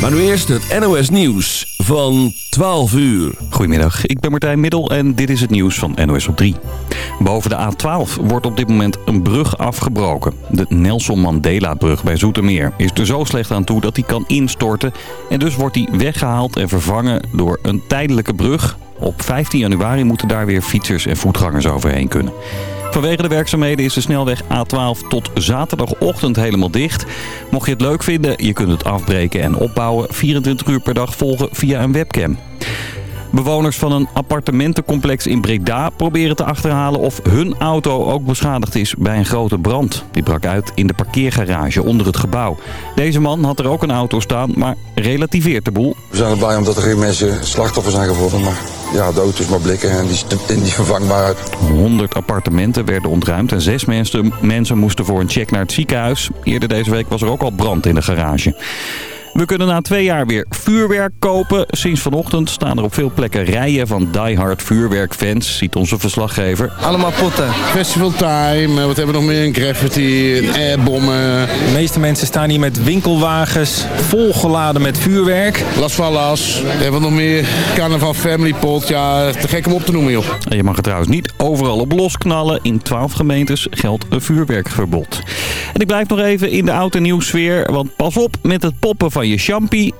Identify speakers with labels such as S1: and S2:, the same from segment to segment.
S1: Maar nu eerst het NOS Nieuws van 12 uur.
S2: Goedemiddag, ik ben Martijn Middel en dit is het nieuws van NOS op 3. Boven de A12 wordt op dit moment een brug afgebroken. De Nelson Mandela-brug bij Zoetermeer is er zo slecht aan toe dat die kan instorten. En dus wordt die weggehaald en vervangen door een tijdelijke brug. Op 15 januari moeten daar weer fietsers en voetgangers overheen kunnen. Vanwege de werkzaamheden is de snelweg A12 tot zaterdagochtend helemaal dicht. Mocht je het leuk vinden, je kunt het afbreken en opbouwen 24 uur per dag volgen via een webcam. Bewoners van een appartementencomplex in Breda proberen te achterhalen of hun auto ook beschadigd is bij een grote brand. Die brak uit in de parkeergarage onder het gebouw. Deze man had er ook een auto staan, maar relativeert de boel.
S3: We zijn erbij omdat er geen mensen slachtoffer zijn geworden, maar ja, de is maar blikken en die is niet vervangbaar uit.
S2: 100 appartementen werden ontruimd en zes mensen, mensen moesten voor een check naar het ziekenhuis. Eerder deze week was er ook al brand in de garage. We kunnen na twee jaar weer vuurwerk kopen. Sinds vanochtend staan er op veel plekken rijen van diehard vuurwerkfans, ziet onze verslaggever.
S4: Allemaal potten. Festival Time, wat hebben we nog meer? Een graffiti, een airbommen.
S5: De meeste mensen staan hier met winkelwagens volgeladen met vuurwerk.
S4: Las van Las, hebben we nog meer? Carnaval Family Pot, ja, te gek om op te noemen joh.
S2: En je mag er trouwens niet overal op losknallen. In 12 gemeentes geldt een vuurwerkverbod. En ik blijf nog even in de oude nieuwsfeer, want pas op met het poppen van je champie.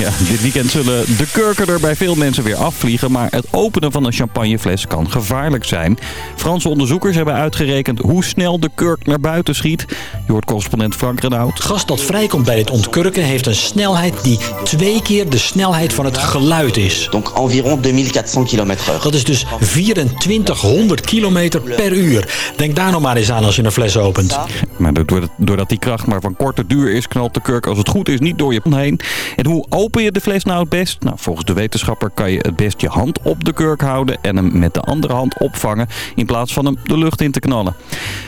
S2: Ja, dit weekend zullen de kurken er bij veel mensen weer afvliegen. Maar het openen van een champagnefles kan gevaarlijk zijn. Franse onderzoekers hebben uitgerekend hoe snel de kurk naar buiten schiet. Je hoort correspondent Frank Renaud.
S6: Het gas dat vrijkomt bij het ontkurken heeft een snelheid die twee keer de snelheid van het geluid is.
S7: Donc environ 2400 km h
S6: Dat is dus 2400 kilometer per uur. Denk daar nog maar eens aan als je een fles opent.
S2: Maar doordat die kracht maar van korte duur is, knalt de kurk als het goed is niet door je heen. En hoe open je de fles nou het best? Nou, volgens de wetenschapper kan je het best je hand op de kurk houden en hem met de andere hand opvangen in plaats van hem de lucht in te knallen.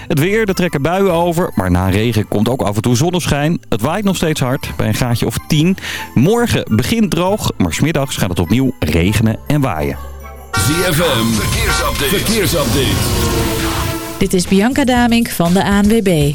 S2: Het weer, er trekken buien over, maar na regen komt ook af en toe zonneschijn. Het waait nog steeds hard, bij een gaatje of 10. Morgen begint droog, maar smiddags gaat het opnieuw regenen en waaien.
S1: ZFM, verkeersupdate. verkeersupdate.
S8: Dit is Bianca Damink van de ANWB.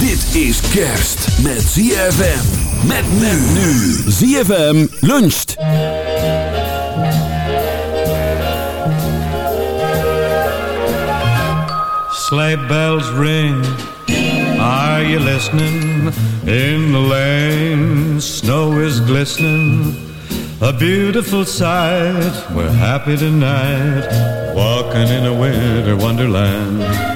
S1: Dit is kerst met ZFM. Met men nu. ZFM luncht.
S9: Sleigh bells ring. Are you listening? In the lane, snow is glistening. A beautiful sight. We're happy tonight. Walking in a winter wonderland.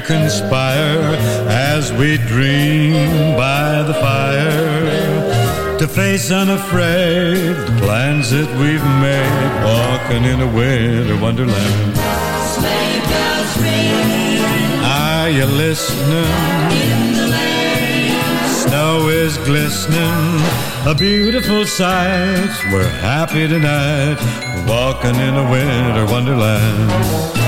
S9: conspire as we dream by the fire to face unafraid the plans that we've made, walking in a winter wonderland.
S10: Sleigh bells ring.
S9: Are you listening? Snow is glistening, a beautiful sight. We're happy tonight, walking in a winter wonderland.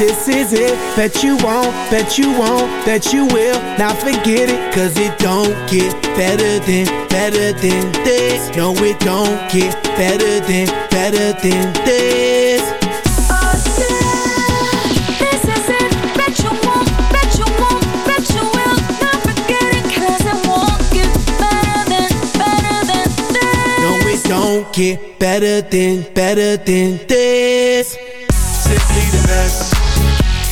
S11: this is it. Bet you won't, bet you won't, bet you will. Now forget it, cause it don't get better than, better than this. No, it don't get better than, better than this.
S10: This is it. Bet you won't, bet you won't, bet you will. Not forget it, 'cause it won't get better than, better than this.
S11: No, it don't get better than, better than this. Simply the best.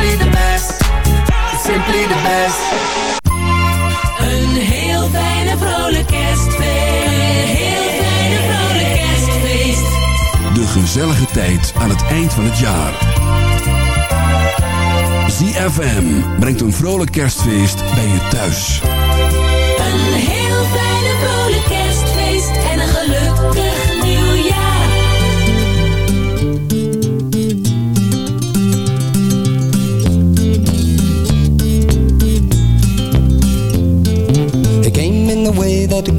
S11: simply the best, simply the best.
S10: Een heel fijne vrolijk kerstfeest. Een heel fijne vrolijk kerstfeest.
S1: De gezellige tijd aan het eind van het jaar. ZFM brengt een vrolijk kerstfeest bij je thuis.
S10: Een heel fijne vrolijk kerstfeest. En een gelukkig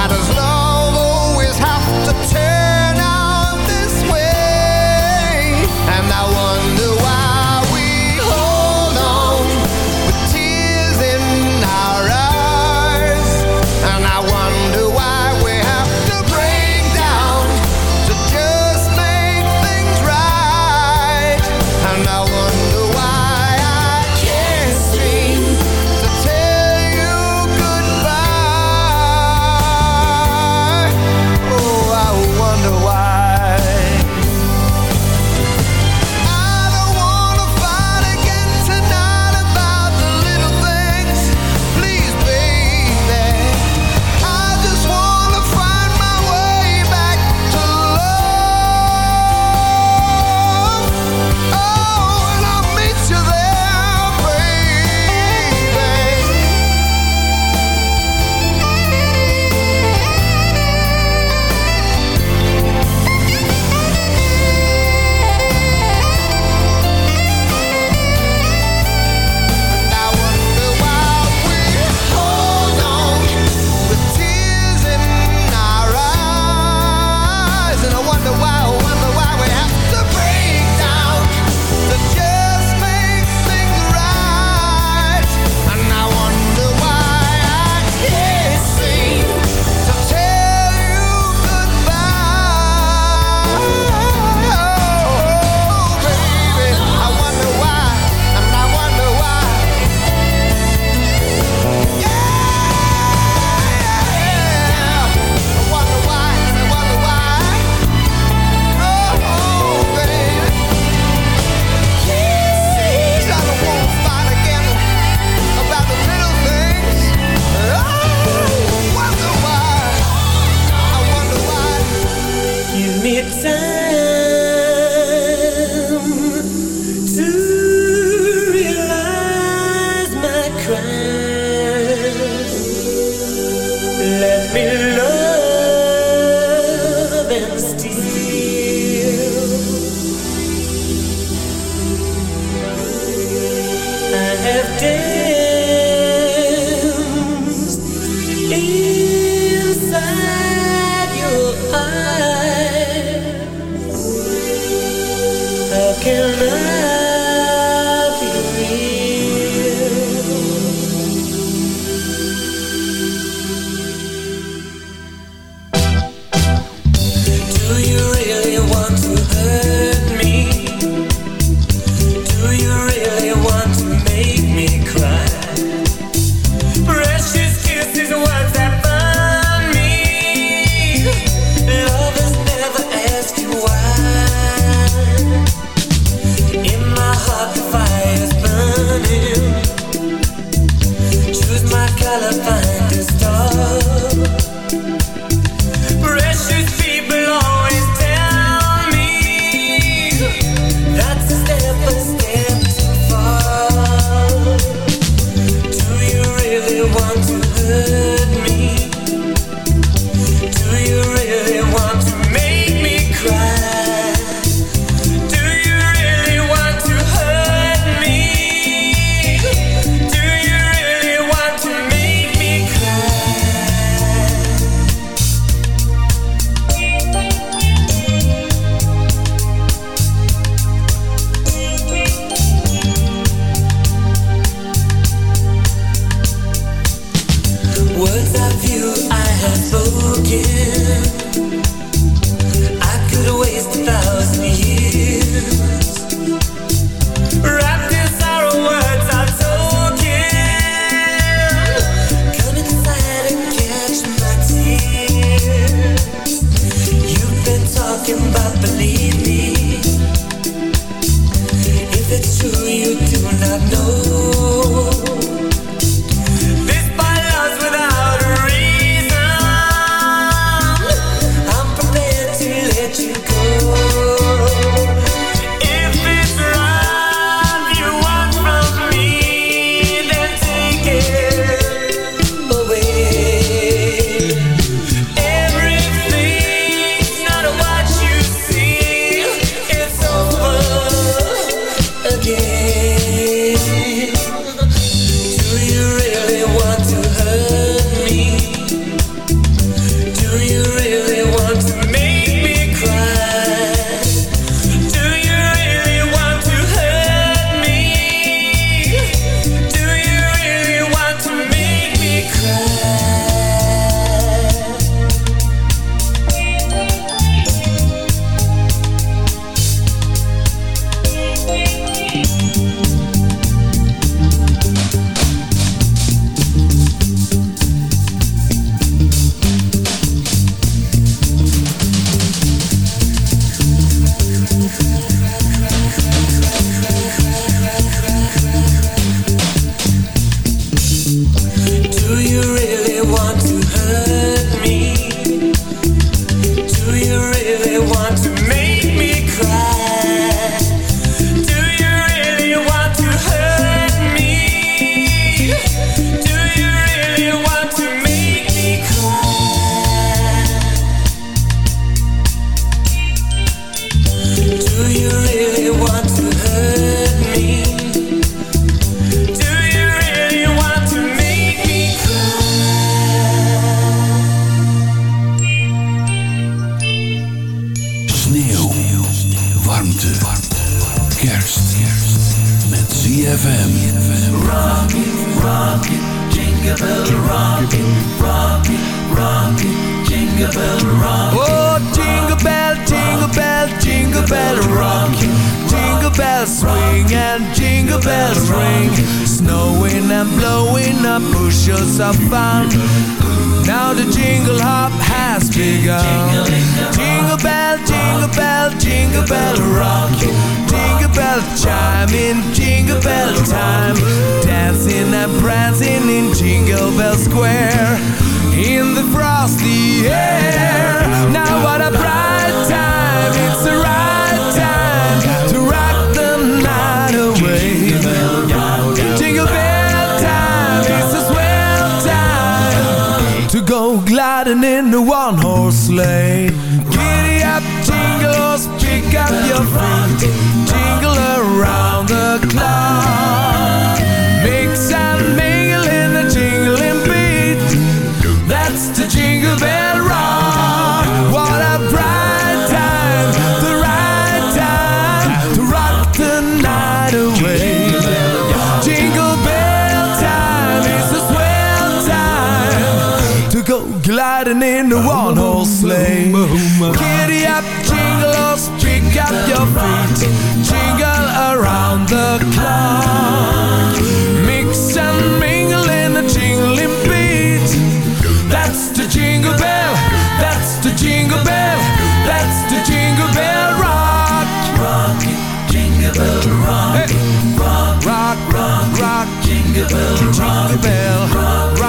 S11: Why
S12: does love the
S11: clock. Mix and mingle in the jingling beat. That's the jingle bell That's the jingle bell That's the jingle bell rock. Rock jingle bell rock. Hey. Rock, rock, rock, rock Jingle bell, jingle bell. rock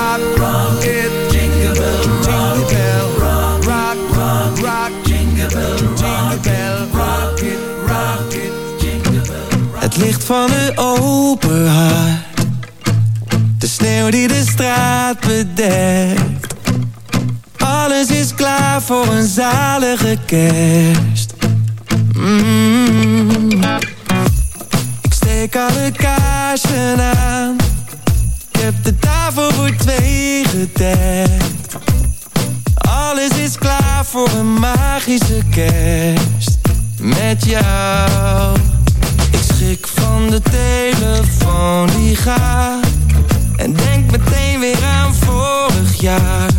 S13: van het open hart. De sneeuw die de straat bedekt. Alles is klaar voor een zalige kerst. Mm. Ik steek alle kaarsen aan. Ik heb de tafel voor twee gedekt. Alles is klaar voor een magische kerst. Met jou ik van de telefoon die gaat En denk meteen weer aan vorig jaar.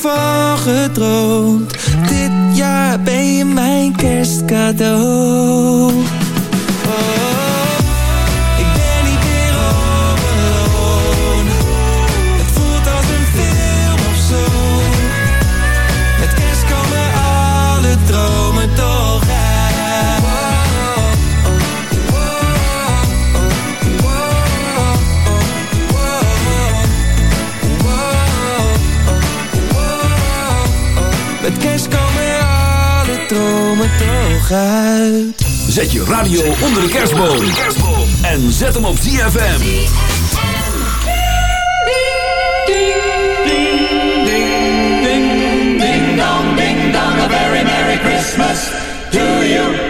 S13: van gedroomd. Dit jaar ben je mijn kerstcadeau.
S1: Zet je radio onder de kerstboom. En zet hem op ZFM.
S14: Christmas to you.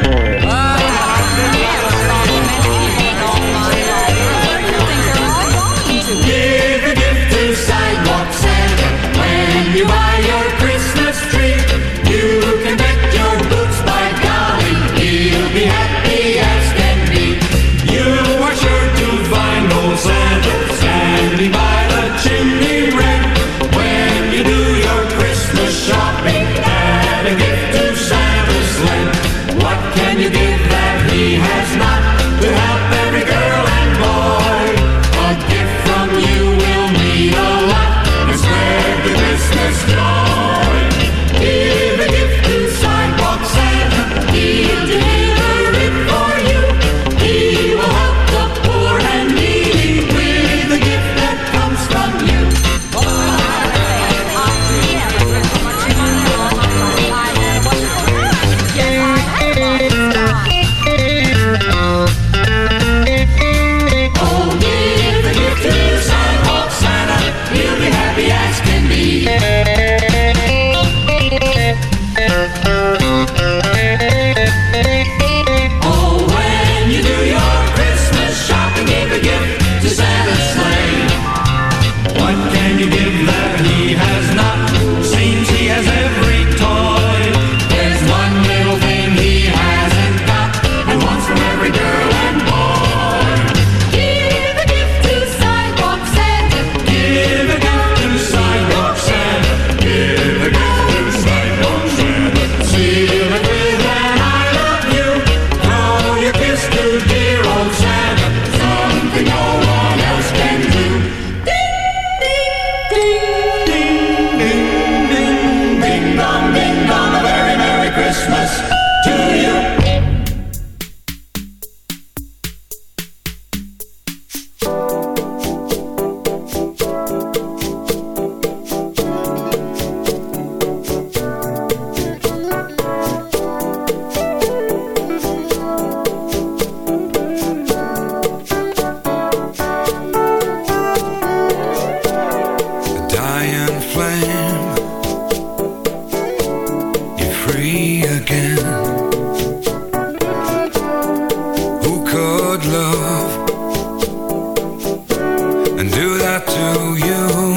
S14: to you.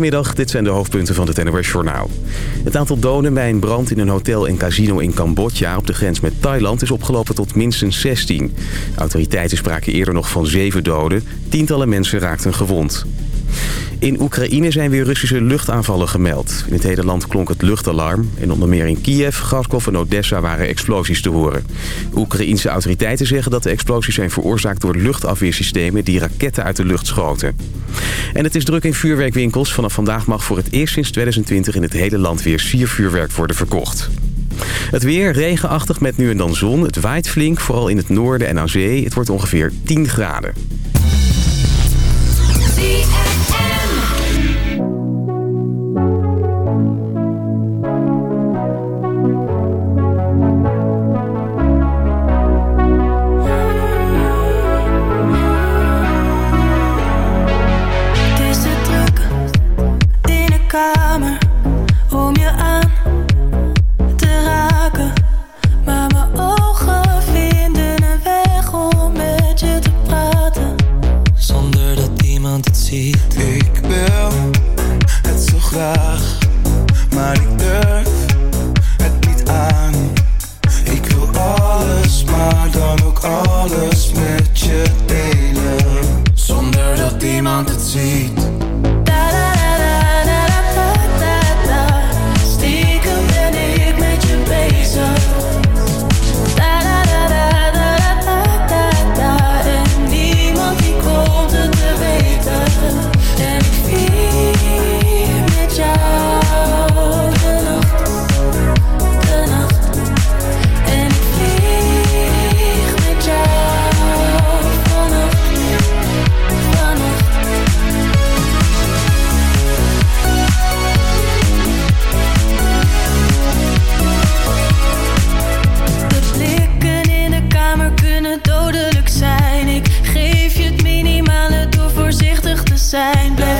S15: Goedemiddag, dit zijn de hoofdpunten van het NOS Journaal. Het aantal doden bij een brand in een hotel en casino in Cambodja... op de grens met Thailand is opgelopen tot minstens 16. Autoriteiten spraken eerder nog van 7 doden. Tientallen mensen raakten gewond. In Oekraïne zijn weer Russische luchtaanvallen gemeld. In het hele land klonk het luchtalarm. En onder meer in Kiev, Kharkov en Odessa waren explosies te horen. Oekraïense autoriteiten zeggen dat de explosies zijn veroorzaakt door luchtafweersystemen die raketten uit de lucht schoten. En het is druk in vuurwerkwinkels. Vanaf vandaag mag voor het eerst sinds 2020 in het hele land weer siervuurwerk worden verkocht. Het weer regenachtig met nu en dan zon. Het waait flink, vooral in het noorden en aan zee. Het wordt ongeveer 10 graden.
S10: zijn. Blijf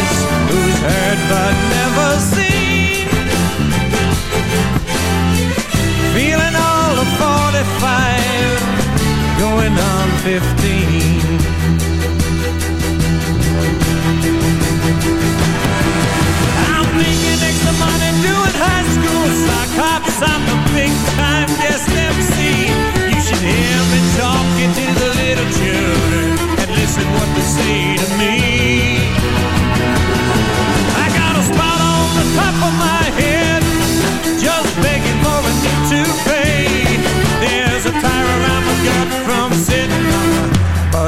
S13: fifteen. I'm making extra money doing high school sock hops. I'm a big time guest MC. You should hear me talking to the little children and listen what they say to me. I got a spot on the top of my head, just begging for a new toupee. There's a tire around my gut from sitting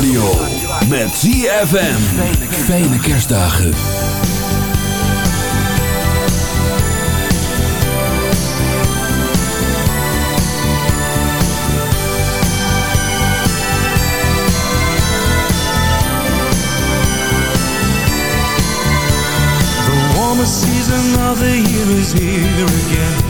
S1: Radio. Met ZFM. Fijne kerstdagen.
S13: The warmest season of the year is here again.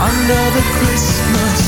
S13: under the Christmas